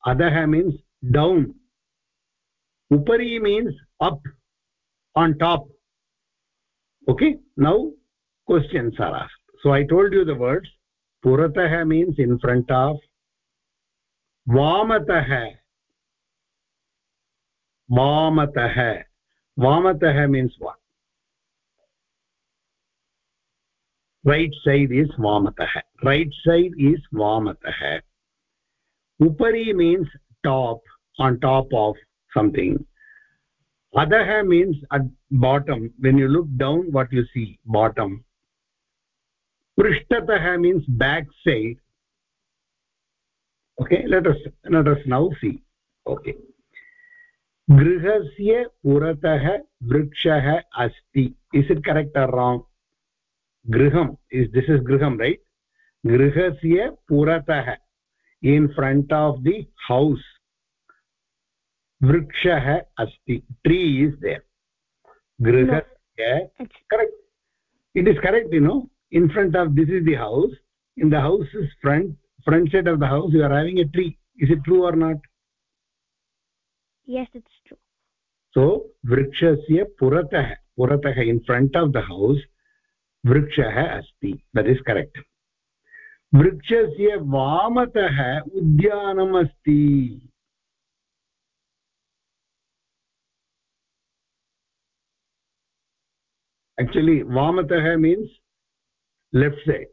अधः means down upari means up on top okay now questions are asked so i told you the words puratah means in front of vamatah vamatah vamatah means what right side is vamatah right side is vamatah upari means top on top of something adah means at bottom when you look down what you see bottom prishtatah means back side okay let us let us now see okay गृहस्य पुरतः वृक्षः अस्ति is it correct or wrong griham is this is griham right grihasya puratah in front of the house वृक्षः अस्ति tree is there गृहस्य it is correct you know in front of this is the house in the house is front front side of the house you are having a tree is it true or not so वृक्षस्य पुरतः पुरतः in front of the house वृक्षः अस्ति that is correct वृक्षस्य वामतः उद्यानम् अस्ति actually वामतः मीन्स् लेफ्ट् सैड्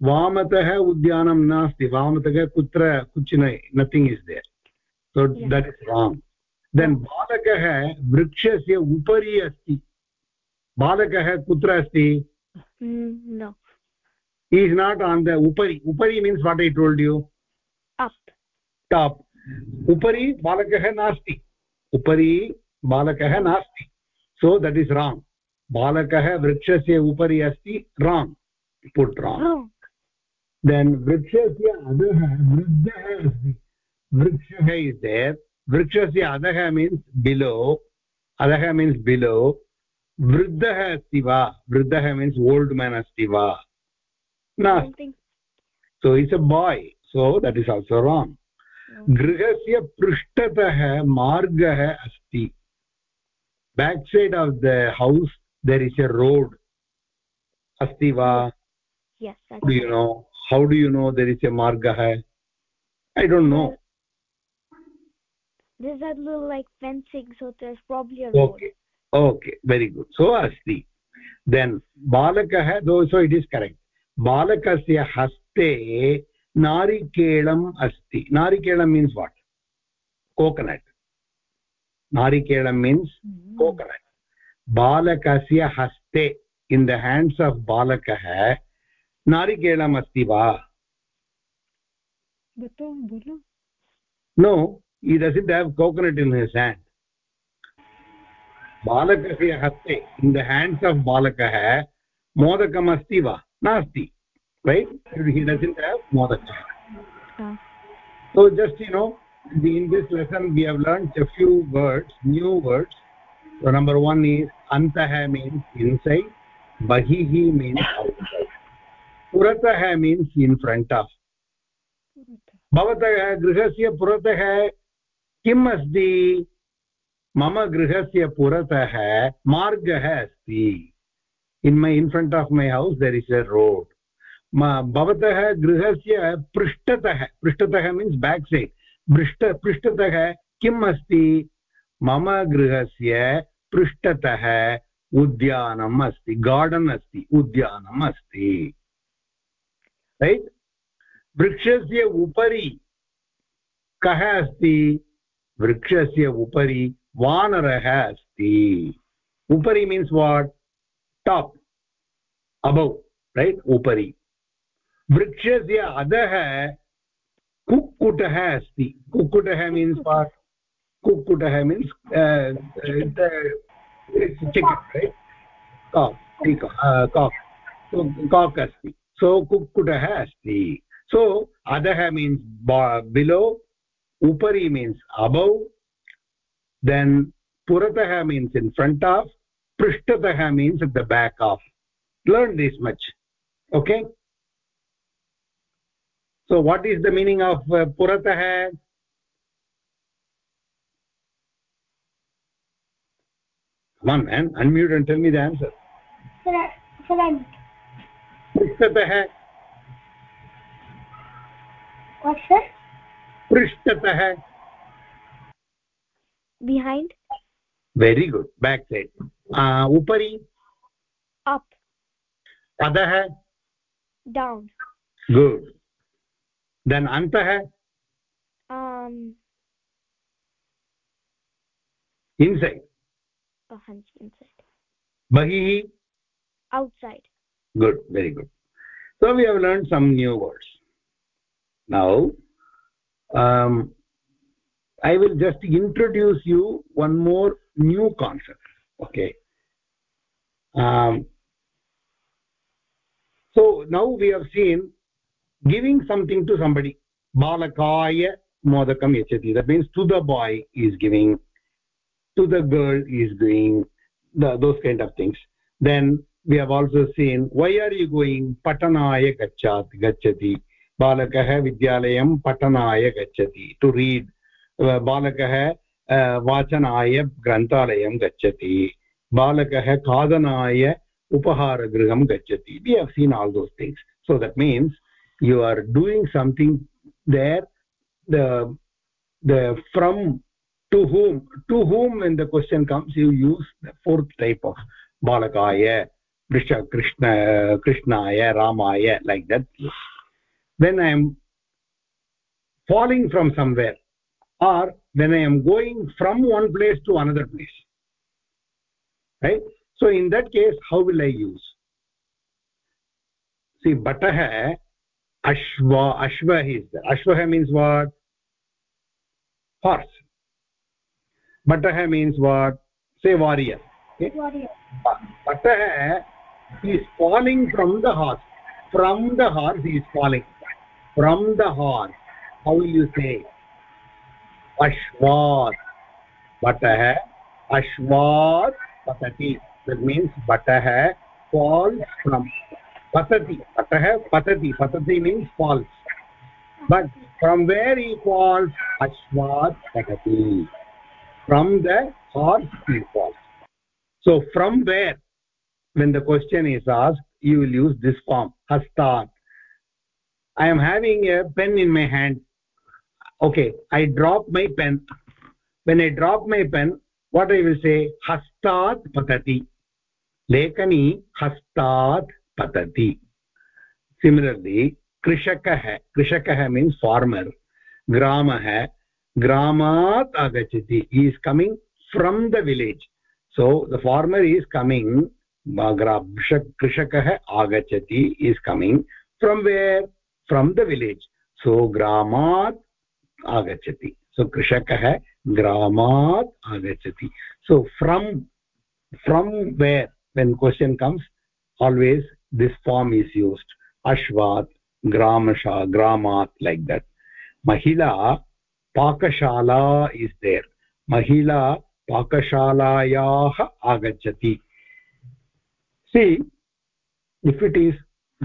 वामतः उद्यानं नास्ति वामतः कुत्र कुचिन nothing is there so that is wrong then बालकः वृक्षस्य उपरि अस्ति बालकः कुत्र अस्ति इस् नाट् आन् द उपरि उपरि means what I told you top उपरि बालकः नास्ति उपरि बालकः नास्ति सो दट् इस् राङ्ग् बालकः वृक्षस्य उपरि अस्ति राङ्ग् पुट् राङ्ग् देन् वृक्षस्य अधः वृद्धः अस्ति. वृक्षः इस् देर् वृक्षस्य अधः मीन्स् बिलो अधः मीन्स् बिलो वृद्धः अस्ति वा? वृद्धः मीन्स् ओल्ड् मेन् अस्ति वा? So it's a boy. So that is also wrong. No. गृहस्य पृष्ठतः मार्गः अस्ति. Back side of the house there is a road. Asti va yes how do you know? How do you know there is a marga hai? I don't know. There's that little like fencing so there's probably a road. Okay. Okay. Very good. So asti. Then balakah though so it is correct. Balakasya haste narikelam asti. Narikelam means what? Coconut. Narikelam means mm -hmm. coconut. बालकस्य हस्ते in the hands of बालकः नारिकेलम् अस्ति वा? No he doesn't have coconut in his hand बालकस्य हस्ते in the hands of बालकः मोदकम् अस्ति वा? नास्ति so just you know in this lesson we have learn a few words new words number one is antah means inside bahihi means outside puratah means in front of भवतः गृहस्य पुरतः किम् अस्ति? मम गृहस्य पुरतः मार्गः अस्ति। In my in front of my house there is a road भवतः गृहस्य पृष्ठतः पृष्ठतः मीन्स् बेक् सैड् पृष्ठ पृष्ठतः किम् अस्ति? मम गृहस्य पृष्ठतः उद्यानम् अस्ति, गार्डन् अस्ति, उद्यानम् अस्ति। रैट् वृक्षस्य उपरि कः अस्ति? वृक्षस्य उपरि वानरः अस्ति। उपरि means what top above right उपरि. वृक्षस्य अधः कुक्कुटः अस्ति। कुक्कुटः means what kukutah means uh, the, it's chicken right? Cock uh, cock. So cock asti so kukutah asti so adah means below upari means above then puratah means in front of prishtatah means at the back of. Learn this much okay? So what is the meaning of uh, puratah come on man unmute and tell me the answer front front prishtatah what sir पृष्ठतः behind very good back side उपरि up अधः down good then अन्तः um inside oh, inside बहिः outside. Good very good. So we have learned some new words. Now um, i will just introduce you one more new concept okay? Um, so now we have seen giving something to somebody. Balakaya modakam yachati that means to the boy is giving to the girl is doing the, those kind of things then we have also seen why are you going patanaya gachat gachati balakah vidyalayam patanaya gachati to read uh, balakah uh, vachanaya granthalayam gachati balakah khadanaya upaharagruham gachati we have seen all those things. So that means you are doing something there the the from to whom to whom when the question comes you use the fourth type of balakaya krishna krishna krishnaya ramaya like that. When i am falling from somewhere or when i am going from one place to another place. Right? So in that case how will i use? See batah ashva ashva is there. Ashva means what? Horse भट्टः means what say warrior भट्टः he's falling from the horse from the horse he's falling from the horse how you say अश्वात् भट्टः अश्वात् पतति. That means भट्टः falls from पतति. अतः पतति. पतति means falls but from where he falls अश्वात् पतति. From the horse he so from where when the question is asked you will use this form hastat i am having a pen in my hand okay i drop my pen when i drop my pen what i will say hastat patati lekani hastat patati similarly krishakah krishakah means farmer gramah ग्रामात् आगच्छति is coming from the village so the farmer is coming कृषकः आगच्छति is coming from where from the village so ग्रामात् आगच्छति. So कृषकः ग्रामात् आगच्छति. So from from where when question comes always this form is used अश्वात् ग्रामशा ग्रामात् like like that महिला is there mahila pakashalayah agachati see if it is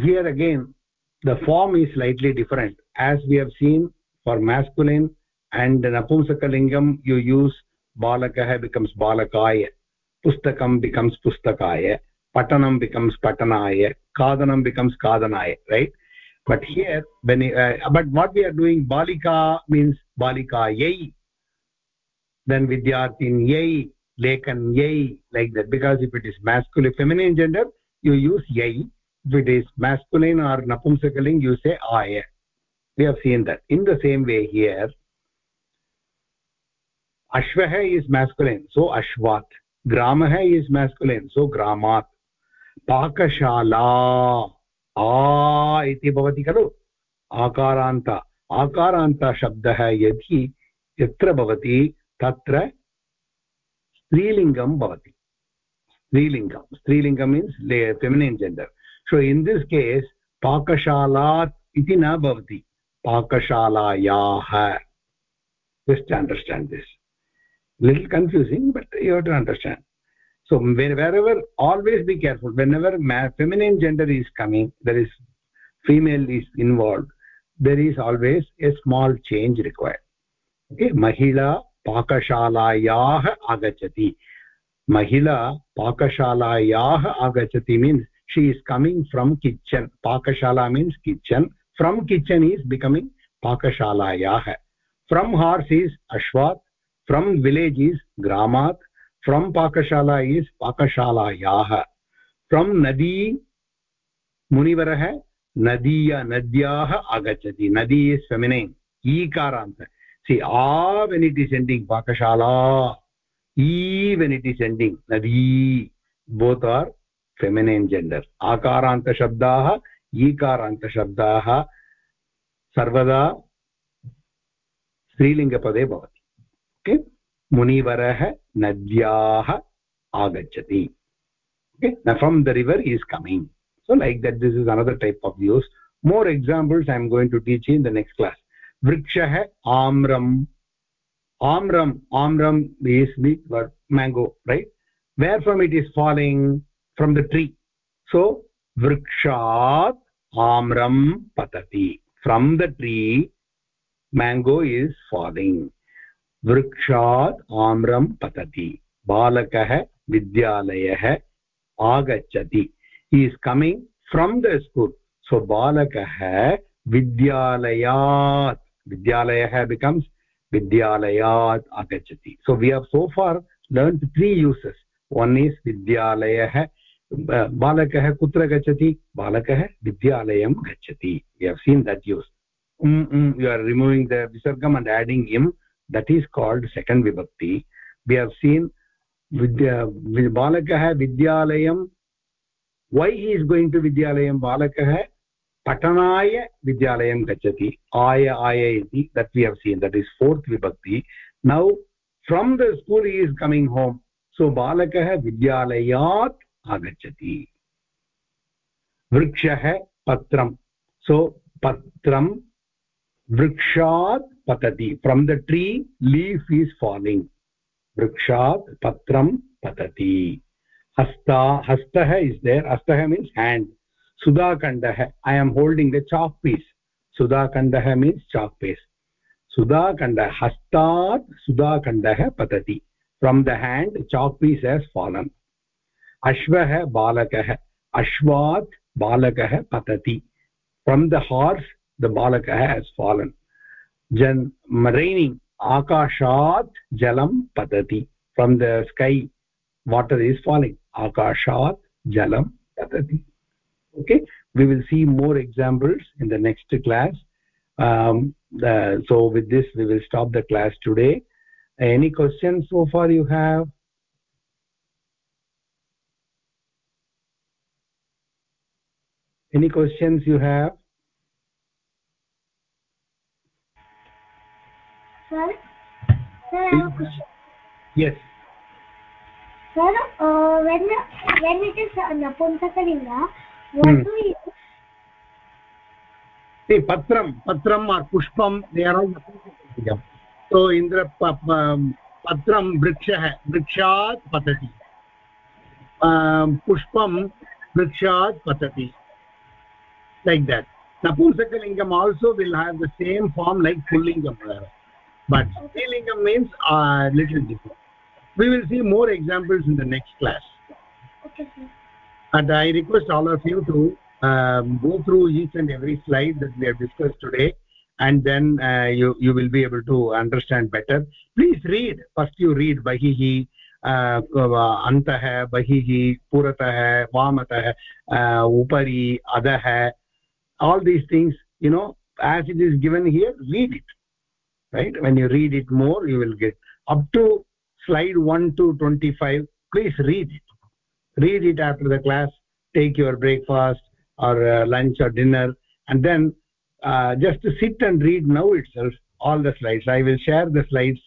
here again the form is slightly different as we have seen for masculine and napumsakalingam you use balakah becomes balakaya pustakam becomes pustakaya patanam becomes patanaya kadanam becomes kadanaya right but here when uh, but what we are doing balika means balika yai then vidyarthin yai lekan yai like that because if it is masculine feminine gender you use yai if it is masculine or napumsakaling you say aya we have seen that in the same way here ashvah is masculine so ashvat gramah is masculine so gramat पाकशाला आ इति भवति खलु आकारान्त आकारान्तशब्दः यदि यत्र भवति, तत्र स्त्रीलिङ्गं भवति। स्त्रीलिङ्गं। स्त्रीलिङ्गं means feminine gender so in this case पाकशाला इति न भवति। पाकशालायाः। Just understand this little confusing but you to understand so wherever always be careful whenever may feminine gender is coming there is female is involved there is always a small change required okay mahila pakashalayah agachati mahila pakashalayah agachati means she is coming from kitchen pakashala means kitchen from kitchen is becoming pakashalayah from horse is ashwat from village is gramat from pakashala is pakashalayah from nadi munivarah नदीय नद्याः आगच्छति। नदी समिने ईकारान्त सि आ वेनिटि sending पाकशाला। ई वेनिटि sending नदी। बोत् आर् feminine gender आकारान्तशब्दाः ईकारान्तशब्दाः सर्वदा स्त्रीलिङ्गपदे भवति। Okay मुनिवरः नद्याः आगच्छति। ओके न the river is coming so like that this is another type of use more examples i am going to teach in the next class vrikshah amram amram amram is the word mango right where from it is falling from the tree so vrikshat amram patati from the tree mango is falling वृक्षात् आम्रं पतति बालकः विद्यालयः आगच्छति he is coming from the school so बालकः विद्यालयात् विद्यालयः becomes विद्यालयात् आगच्छति so we have so far learn three uses one is विद्यालयः बालकः कुत्र गच्छति बालकः विद्यालयं गच्छति we have seen that use you are removing the विसर्गम् and adding इम् that is called second vibhakti. We have seen vidya balakah vidyalayam why he is going to vidyalayam balakah patanaya vidyalayam gachati aya aya iti that we have seen that is fourth vibhakti now from the school he is coming home so balakah vidyalayat agachati vrikshah patram so patram vrikshat patati from the tree leaf is falling vrikshat patram patati hasta hastah is there hastah means hand sudhakandah i am holding the chalk piece sudhakandah means chalk piece sudhakandah hastat sudhakandah patati from the hand chalk piece has fallen ashvah balakah ashvat balakah patati from the horse the balakah has fallen jan raining akashat jalam patati from the sky water is falling akashat jalam patati okay? We will see more examples in the next class. Um, the, so with this we will stop the class today. Any questions so far you have? Any questions you have? Sir sir I have a question. Yes sir uh, when when it is uh, napunsakalinga what Hmm. do use see patram patram or pushpam they are all napumsakalingam so indra pa- pa- patram vrikshah vrikshat patati um, pushpam vrikshat patati like that napumsakalingam also will have the same form like pullingam but strilingam means a uh, little different we will see more examples in the next class. Okay sir. And i request all of you to um, go through each and every slide that we have discussed today and then uh, you you will be able to understand better. Please read. First you read bahihi uh, antah bahihi puratah vamatah uh, upari adah all these things you know as it is given here read it. Right? When you read it more you will get up to slide 1 to 25 please read it read it after the class take your breakfast or uh, lunch or dinner and then uh, just to sit and read now itself all the slides i will share the slides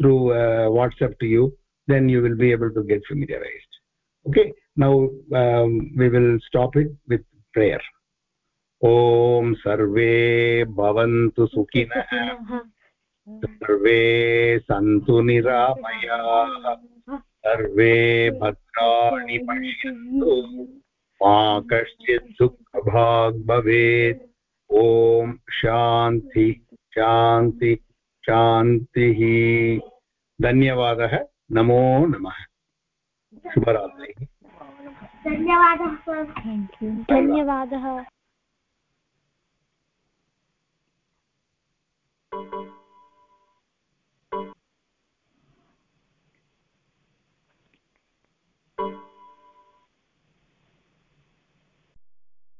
through uh, whatsapp to you then you will be able to get familiarized okay now um, we will stop it with prayer ॐ सर्वे भवन्तु सुखिनः सर्वे सन्तु निरामयाः। सर्वे भद्राणि पश्यन्तु। मा कश्चित् दुःखभाग् भवेत्। ॐ शान्ति शान्ति शान्तिः। धन्यवादः। नमो नमः। शुभरात्रिः। धन्यवादः धन्यवादः Thank you.